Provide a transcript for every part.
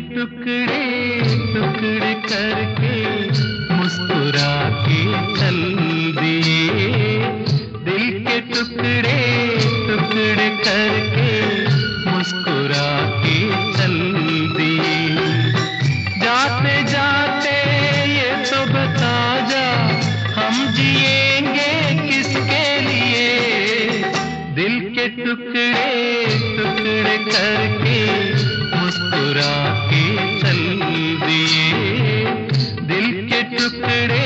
टुकड़े टुकड़े करके मुस्कुरा के चल दिए। दिल के टुकड़े टुकड़े करके मुस्कुरा के चल दिए। जाते जाते ये तो बता जा, हम जिएँगे किसके लिए? दिल के टुकड़े टुकड़े करके टुकड़े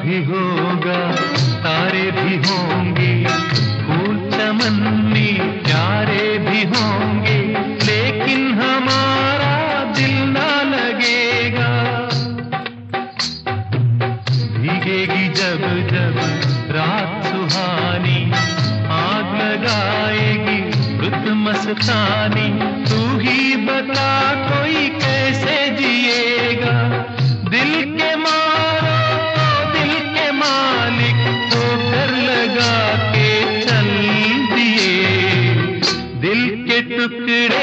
भी होगा, तारे भी होंगे, फूल चमन में प्यारे भी होंगे, लेकिन हमारा दिल ना लगेगा। भीगेगी जब जब रात सुहानी, आग लगाएगी रुत मस्तानी, तू ही बता कोई कैसे जिएगा, दिल के मारो टुकड़े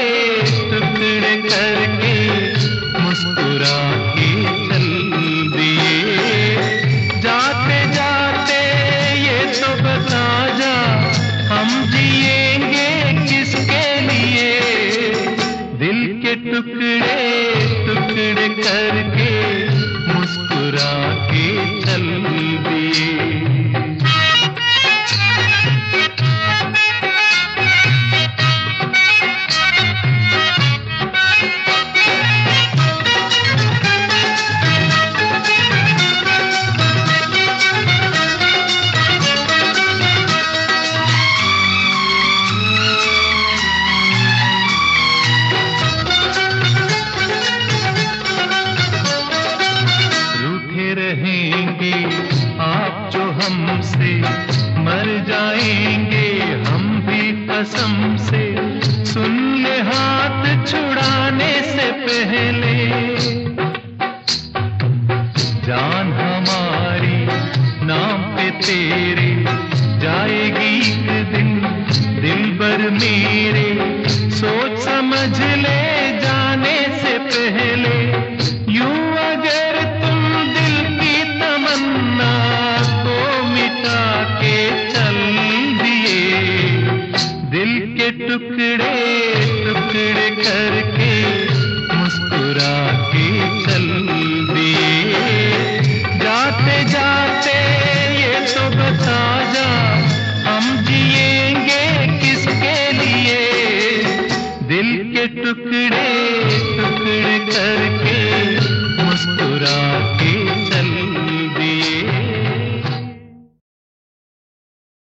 रहेंगे आप जो हमसे मर जाएँगे, हम भी कसम से सुन ले हाथ छुड़ाने से पहले। जान हमारी नाम पे तेरे, जाएगी एक दिन दिल भर मेरे। सोच समझ ले टुकड़े